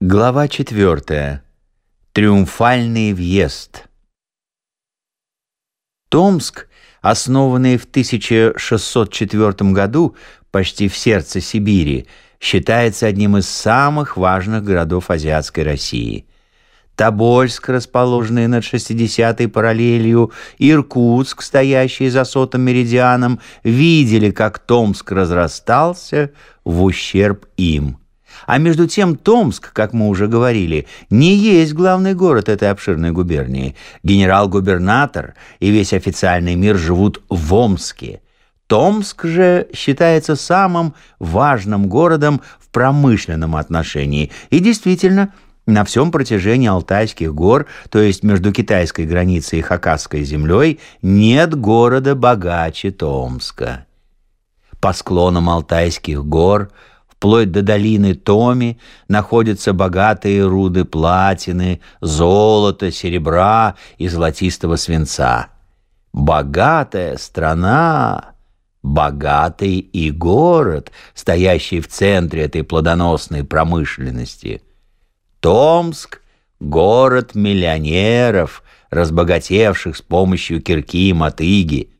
Глава 4. Триумфальный въезд. Томск, основанный в 1604 году почти в сердце Сибири, считается одним из самых важных городов азиатской России. Тобольск, расположенный над 60-й параллелью, Иркутск, стоящий за сотым меридианом, видели, как Томск разрастался в ущерб им – а между тем Томск, как мы уже говорили, не есть главный город этой обширной губернии. Генерал-губернатор и весь официальный мир живут в Омске. Томск же считается самым важным городом в промышленном отношении. И действительно, на всем протяжении Алтайских гор, то есть между китайской границей и Хакасской землей, нет города богаче Томска. По склонам Алтайских гор – вплоть до долины Томи, находятся богатые руды платины, золота, серебра и золотистого свинца. Богатая страна, богатый и город, стоящий в центре этой плодоносной промышленности. Томск — город миллионеров, разбогатевших с помощью кирки и мотыги,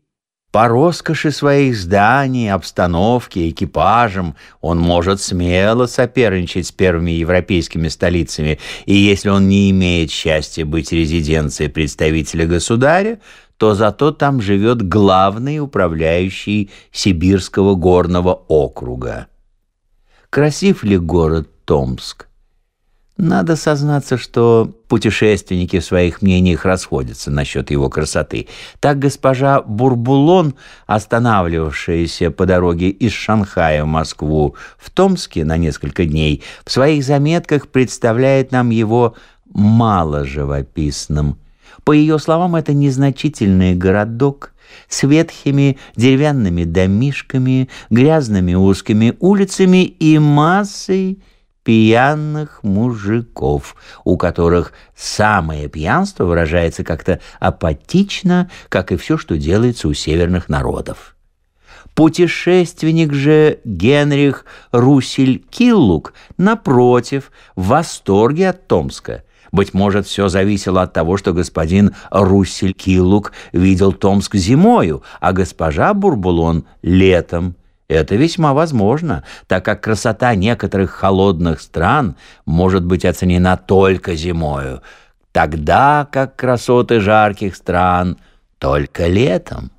по роскоши своих зданий, обстановке, экипажам он может смело соперничать с первыми европейскими столицами, и если он не имеет счастья быть резиденцией представителя государя, то зато там живет главный управляющий Сибирского горного округа. Красив ли город Томск? Надо сознаться, что путешественники в своих мнениях расходятся насчет его красоты. Так госпожа Бурбулон, останавливавшаяся по дороге из Шанхая в Москву в Томске на несколько дней, в своих заметках представляет нам его мало живописным. По ее словам, это незначительный городок с ветхими деревянными домишками, грязными узкими улицами и массой пьяных мужиков, у которых самое пьянство выражается как-то апатично, как и все, что делается у северных народов. Путешественник же Генрих Русель Киллук, напротив, в восторге от Томска. Быть может, все зависело от того, что господин Русель Киллук видел Томск зимою, а госпожа Бурбулон — летом. Это весьма возможно, так как красота некоторых холодных стран может быть оценена только зимою, тогда как красоты жарких стран только летом.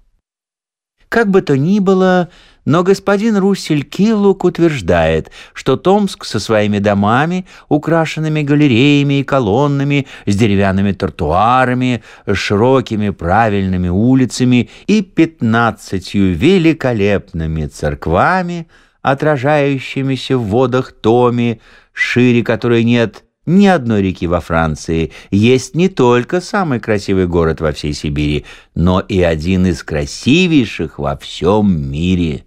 Как бы то ни было, но господин Руссель Киллук утверждает, что Томск со своими домами, украшенными галереями и колоннами, с деревянными тротуарами, широкими правильными улицами и пятнадцатью великолепными церквами, отражающимися в водах Томи, шире которой нет ни одной реки во Франции, есть не только самый красивый город во всей Сибири, но и один из красивейших во всем мире.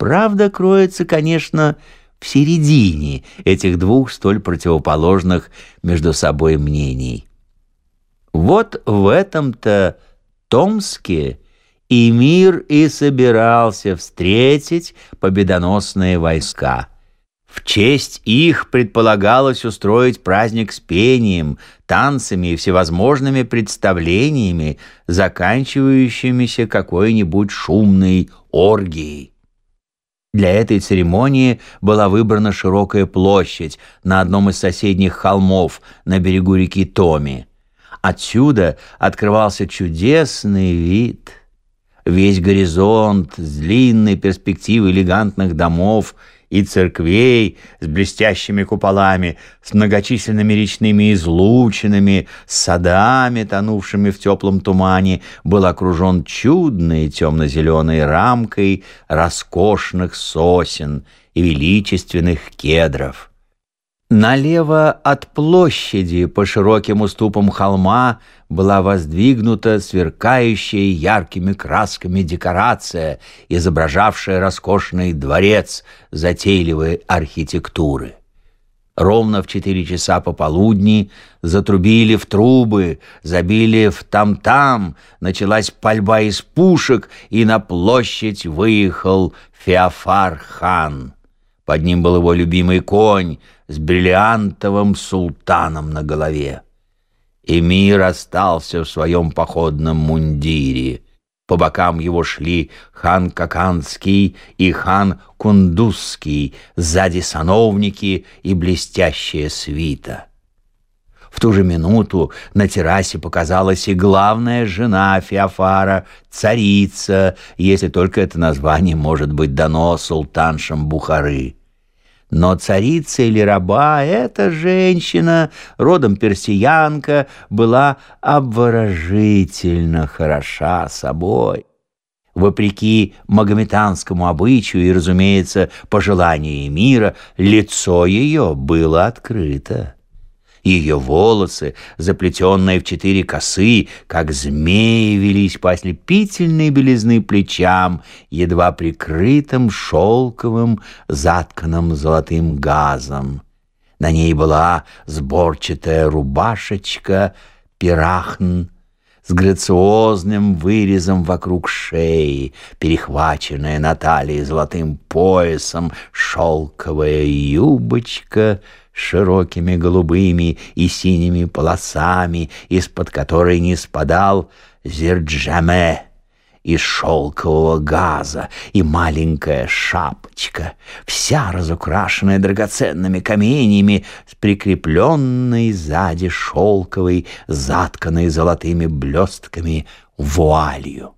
Правда кроется, конечно, в середине этих двух столь противоположных между собой мнений. Вот в этом-то Томске и мир и собирался встретить победоносные войска. В честь их предполагалось устроить праздник с пением, танцами и всевозможными представлениями, заканчивающимися какой-нибудь шумной оргией. Для этой церемонии была выбрана широкая площадь на одном из соседних холмов на берегу реки Томи. Отсюда открывался чудесный вид. Весь горизонт с длинной перспективой элегантных домов – и церквей с блестящими куполами, с многочисленными речными излучинами, садами, тонувшими в теплом тумане, был окружен чудной темно-зеленой рамкой роскошных сосен и величественных кедров. Налево от площади по широким уступам холма была воздвигнута сверкающая яркими красками декорация, изображавшая роскошный дворец затейливой архитектуры. Ровно в четыре часа пополудни затрубили в трубы, забили в там-там, началась пальба из пушек, и на площадь выехал Феофар хан. Под ним был его любимый конь с бриллиантовым султаном на голове. Эмир остался в своем походном мундире. По бокам его шли хан Каканский и хан Кундузский, сзади сановники и блестящая свита. В ту же минуту на террасе показалась и главная жена Феофара, царица, если только это название может быть дано султаншам Бухары. Но царица или раба, эта женщина, родом персиянка, была обворожительно хороша собой. Вопреки магометанскому обычаю и, разумеется, пожеланию мира, лицо ее было открыто. Ее волосы, заплетенные в четыре косы, как змеи, велись по ослепительной белизны плечам, едва прикрытым шелковым, затканным золотым газом. На ней была сборчатая рубашечка, пирахн, с грациозным вырезом вокруг шеи, перехваченная на талии золотым поясом, шелковая юбочка — широкими голубыми и синими полосами, из-под которой не спадал зерджаме из шелкового газа и маленькая шапочка, вся разукрашенная драгоценными каменьями, с прикрепленной сзади шелковой, затканной золотыми блестками вуалью.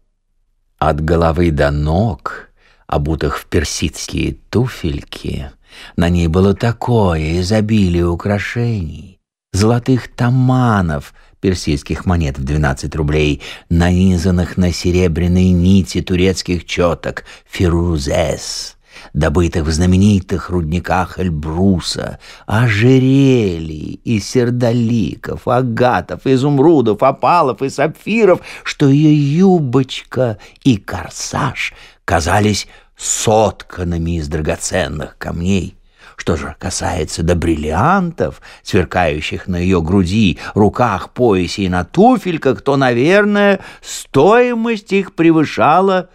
От головы до ног, обутых в персидские туфельки, на ней было такое изобилие украшений, золотых таманов, персидских монет в 12 рублей, нанизанных на серебряные нити турецких четок фирузес, добытых в знаменитых рудниках Эльбруса, ожерелий и сердоликов, агатов, изумрудов, опалов и сапфиров, что ее юбочка и корсаж казались сотканными из драгоценных камней. Что же касается до бриллиантов, сверкающих на ее груди, руках, поясе и на туфельках, то, наверное, стоимость их превышала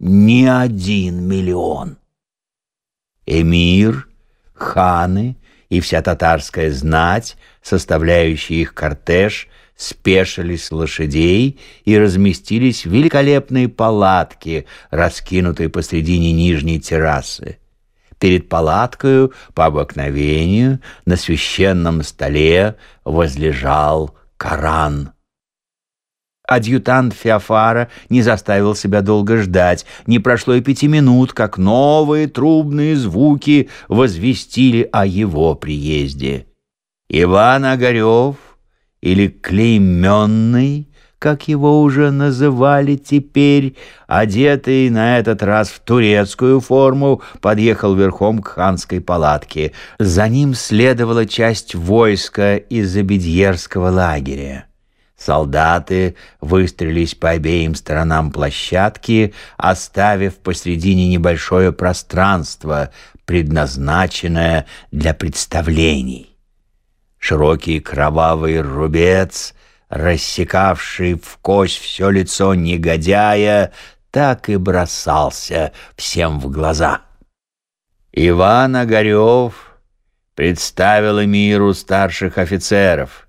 не один миллион. Эмир, ханы и вся татарская знать, составляющая их кортеж, спешились с лошадей и разместились в великолепной палатке, раскинутой посредине нижней террасы. Перед палаткою, по обыкновению, на священном столе возлежал Коран. Адъютант Феофара не заставил себя долго ждать. Не прошло и пяти минут, как новые трубные звуки возвестили о его приезде. Иван Огарев или клейменный, как его уже называли теперь, одетый на этот раз в турецкую форму, подъехал верхом к ханской палатке. За ним следовала часть войска из Абидьерского лагеря. Солдаты выстрелились по обеим сторонам площадки, оставив посредине небольшое пространство, предназначенное для представлений. Широкий кровавый рубец, рассекавший в кость все лицо негодяя, так и бросался всем в глаза. Иван Огарев представил миру старших офицеров,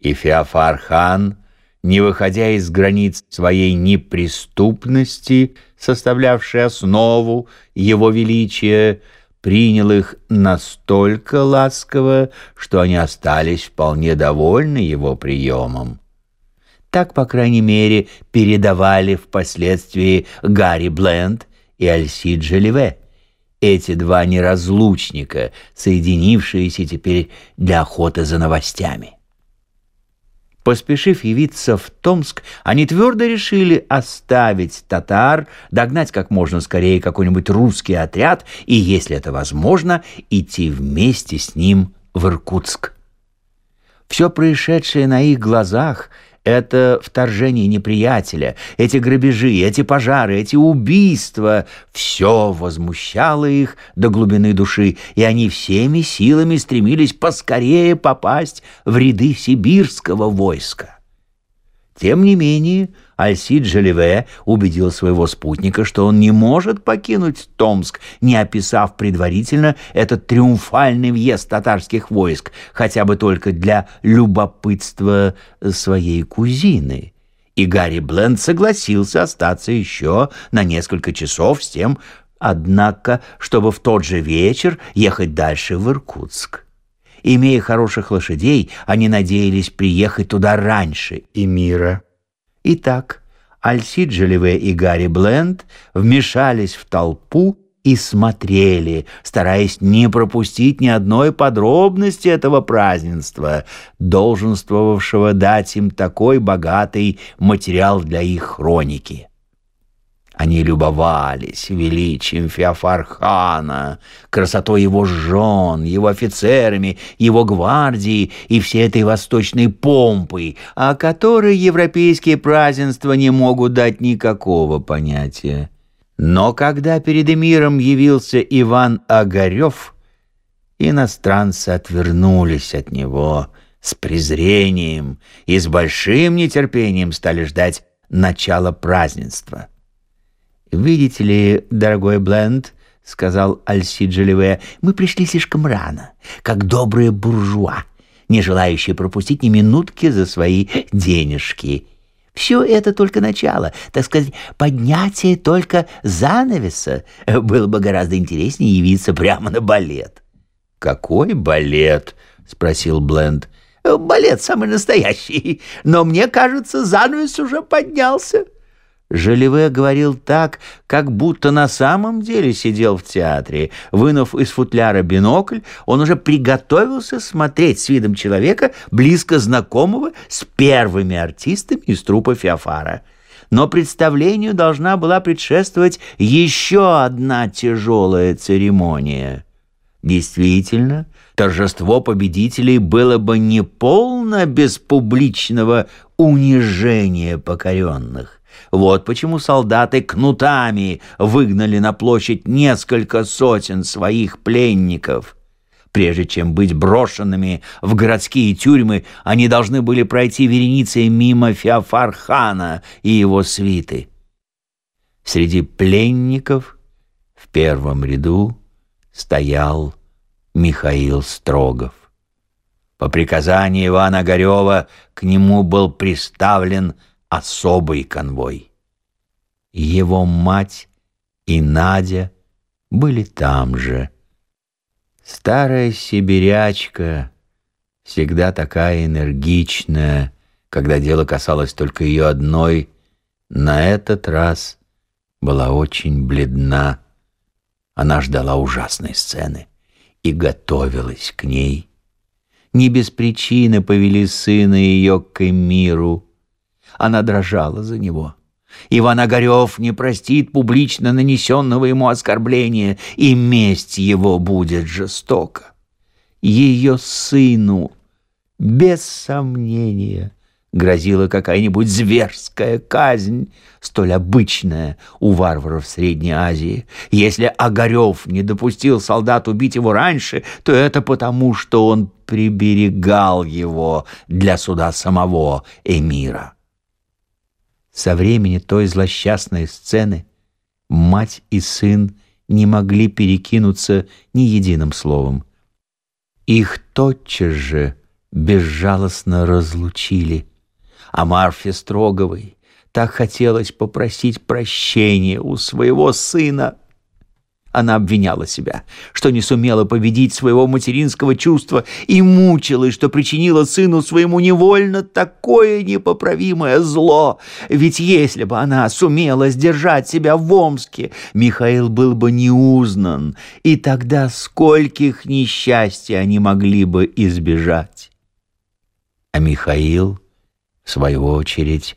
и Феофар хан, не выходя из границ своей неприступности, составлявшей основу его величия, принял их настолько ласково, что они остались вполне довольны его приемом. Так, по крайней мере, передавали впоследствии Гарри Бленд и Альсид Желеве, эти два неразлучника, соединившиеся теперь для охоты за новостями. Поспешив явиться в Томск, они твердо решили оставить татар, догнать как можно скорее какой-нибудь русский отряд и, если это возможно, идти вместе с ним в Иркутск. Все происшедшее на их глазах – это вторжение неприятеля, эти грабежи, эти пожары, эти убийства — все возмущало их до глубины души, и они всеми силами стремились поскорее попасть в ряды сибирского войска. Тем не менее, Альсид Желеве убедил своего спутника, что он не может покинуть Томск, не описав предварительно этот триумфальный въезд татарских войск, хотя бы только для любопытства своей кузины. И Гарри Бленд согласился остаться еще на несколько часов с тем, однако, чтобы в тот же вечер ехать дальше в Иркутск. Имея хороших лошадей, они надеялись приехать туда раньше Эмира. Итак, Альсид Желеве и Гарри Бленд вмешались в толпу и смотрели, стараясь не пропустить ни одной подробности этого празднества, долженствовавшего дать им такой богатый материал для их хроники. Они любовались величием Феофархана, красотой его жен, его офицерами, его гвардии и всей этой восточной помпой, о которой европейские празднества не могут дать никакого понятия. Но когда перед эмиром явился Иван Огарев, иностранцы отвернулись от него с презрением и с большим нетерпением стали ждать начала празднества. «Видите ли, дорогой Бленд, — сказал Альси Джелеве, — мы пришли слишком рано, как добрые буржуа, не желающие пропустить ни минутки за свои денежки. Все это только начало, так сказать, поднятие только занавеса. Было бы гораздо интереснее явиться прямо на балет». «Какой балет?» — спросил Бленд. «Балет самый настоящий, но мне кажется, занавес уже поднялся». Желеве говорил так, как будто на самом деле сидел в театре. Вынув из футляра бинокль, он уже приготовился смотреть с видом человека, близко знакомого с первыми артистами из трупа Феофара. Но представлению должна была предшествовать еще одна тяжелая церемония. Действительно, торжество победителей было бы неполно без публичного унижения покоренных. Вот почему солдаты кнутами выгнали на площадь несколько сотен своих пленников. Прежде чем быть брошенными в городские тюрьмы, они должны были пройти вереницей мимо Феофархана и его свиты. Среди пленников в первом ряду стоял Михаил Строгов. По приказанию Ивана Горева к нему был приставлен особый конвой. Его мать и Надя были там же. Старая сибирячка, всегда такая энергичная, когда дело касалось только ее одной, на этот раз была очень бледна. Она ждала ужасной сцены и готовилась к ней. Не без причины повели сына ее к Эмиру, она дрожала за него. Иван Огарев не простит публично нанесенного ему оскорбления, и месть его будет жестока. Ее сыну, без сомнения, грозила какая-нибудь зверская казнь, столь обычная у варваров Средней Азии. Если Огарев не допустил солдат убить его раньше, то это потому, что он приберегал его для суда самого эмира. Со времени той злосчастной сцены мать и сын не могли перекинуться ни единым словом. Их тотчас же безжалостно разлучили, а Марфе Строговой так хотелось попросить прощения у своего сына — она обвиняла себя, что не сумела победить своего материнского чувства и мучилась, что причинила сыну своему невольно такое непоправимое зло. Ведь если бы она сумела сдержать себя в Омске, Михаил был бы не узнан, и тогда скольких несчастий они могли бы избежать. А Михаил, в свою очередь,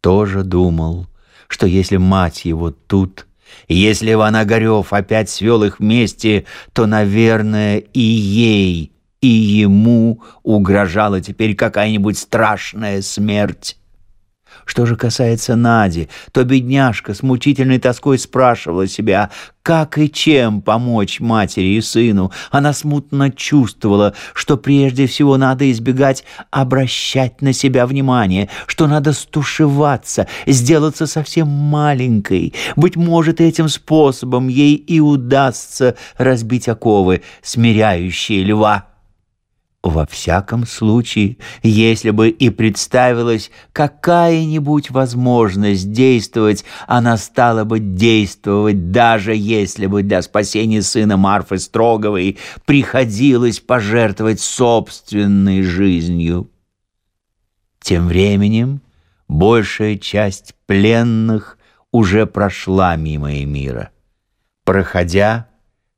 тоже думал, что если мать его тут – если Иван Огарев опять свел их вместе, то, наверное, и ей, и ему угрожала теперь какая-нибудь страшная смерть. Что же касается Нади, то бедняжка с мучительной тоской спрашивала себя, как и чем помочь матери и сыну. Она смутно чувствовала, что прежде всего надо избегать обращать на себя внимание, что надо стушеваться, сделаться совсем маленькой. Быть может, этим способом ей и удастся разбить оковы, смиряющие льва. Во всяком случае, если бы и представилась какая-нибудь возможность действовать, она стала бы действовать, даже если бы для спасения сына Марфы Строговой приходилось пожертвовать собственной жизнью. Тем временем большая часть пленных уже прошла мимо Эмира. Проходя,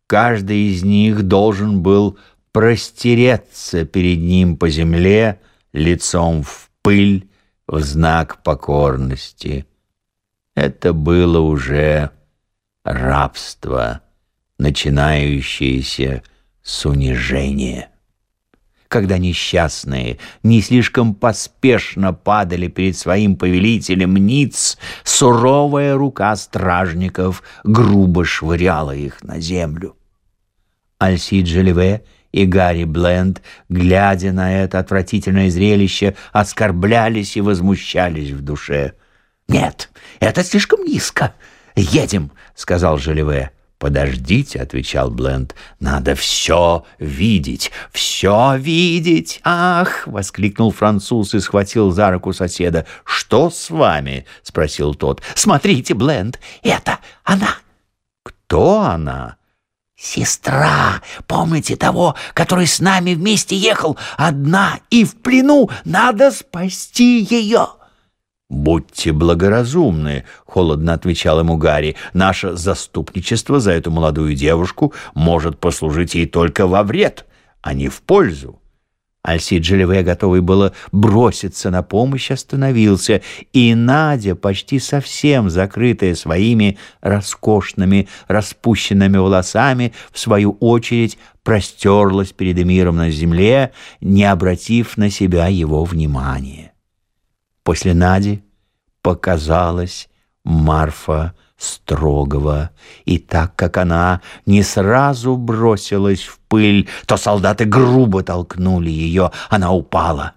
каждый из них должен был простереться перед ним по земле, лицом в пыль, в знак покорности. Это было уже рабство, начинающееся с унижения. Когда несчастные не слишком поспешно падали перед своим повелителем ниц, суровая рука стражников грубо швыряла их на землю. Альсид Желеве и Гарри Бленд, глядя на это отвратительное зрелище, оскорблялись и возмущались в душе. «Нет, это слишком низко. Едем», — сказал Желеве. «Подождите», — отвечал Бленд, — «надо все видеть, все видеть!» «Ах!» — воскликнул француз и схватил за руку соседа. «Что с вами?» — спросил тот. «Смотрите, Бленд, это она!» «Кто она?» «Сестра! Помните того, который с нами вместе ехал? Одна и в плену! Надо спасти ее!» «Будьте благоразумны», — холодно отвечал ему Гарри. «Наше заступничество за эту молодую девушку может послужить ей только во вред, а не в пользу». Альси Джелеве, готовый было броситься на помощь, остановился, и Надя, почти совсем закрытая своими роскошными распущенными волосами, в свою очередь простерлась перед Эмиром на земле, не обратив на себя его внимания. После Нади показалась Марфа строгого, и так как она не сразу бросилась в пыль, то солдаты грубо толкнули ее, она упала.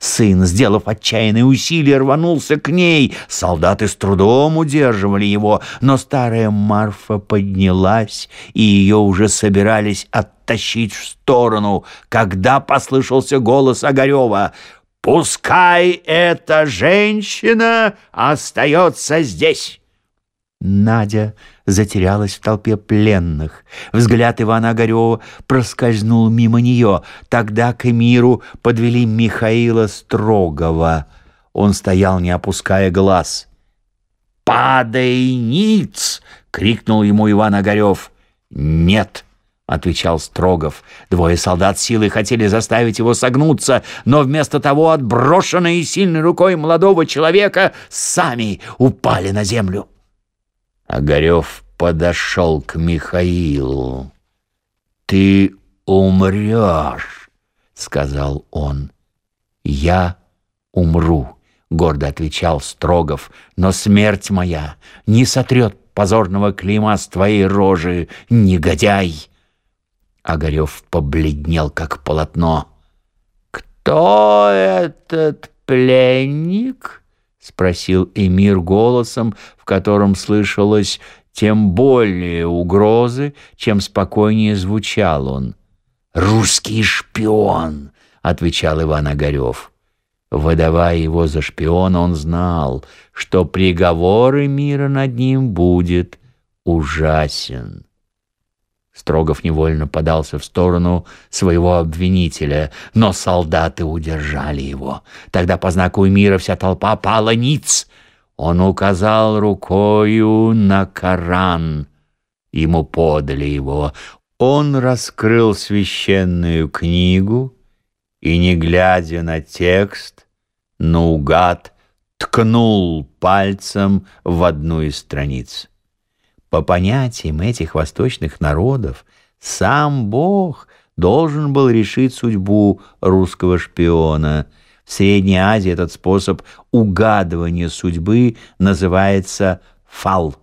Сын, сделав отчаянные усилия, рванулся к ней. Солдаты с трудом удерживали его, но старая Марфа поднялась, и ее уже собирались оттащить в сторону, когда послышался голос Огарева. «Пускай эта женщина остается здесь!» Надя затерялась в толпе пленных. Взгляд Ивана Огарева проскользнул мимо нее. Тогда к Эмиру подвели Михаила Строгова. Он стоял, не опуская глаз. «Падай, ниц!» — крикнул ему Иван Огарев. «Нет!» — отвечал Строгов. Двое солдат силой хотели заставить его согнуться, но вместо того, отброшенные сильной рукой молодого человека, сами упали на землю. Огарев подошел к Михаилу. «Ты умрешь», — сказал он. «Я умру», — гордо отвечал Строгов, «но смерть моя не сотрет позорного клейма с твоей рожи, негодяй!» Огарев побледнел, как полотно. «Кто этот пленник?» — спросил Эмир голосом, в котором слышалось тем более угрозы, чем спокойнее звучал он. «Русский шпион!» — отвечал Иван Огарев. Выдавая его за шпиона, он знал, что приговор Эмира над ним будет ужасен. Строгов невольно подался в сторону своего обвинителя, но солдаты удержали его. Тогда по знаку мира вся толпа пала ниц. Он указал рукою на Коран. Ему подали его. Он раскрыл священную книгу и, не глядя на текст, наугад ткнул пальцем в одну из страниц. По понятиям этих восточных народов, сам Бог должен был решить судьбу русского шпиона. В Средней Азии этот способ угадывания судьбы называется фал.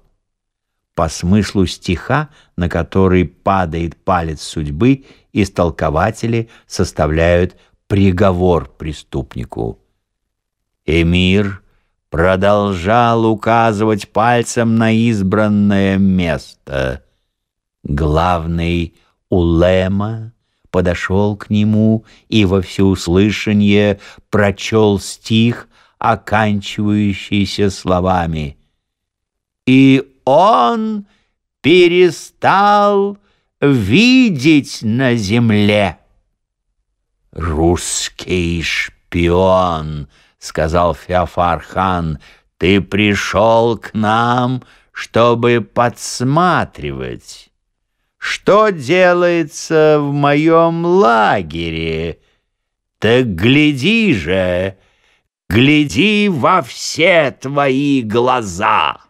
По смыслу стиха, на который падает палец судьбы, истолкователи составляют приговор преступнику. Эмир продолжал указывать пальцем на избранное место. Главный улема подошел к нему и во всеуслышание прочел стих, оканчивающийся словами «И он перестал видеть на земле». «Русский шпион», — сказал Феофар-хан, — «ты пришел к нам, чтобы подсматривать». Что делается в моем лагере? Так гляди же, гляди во все твои глаза!»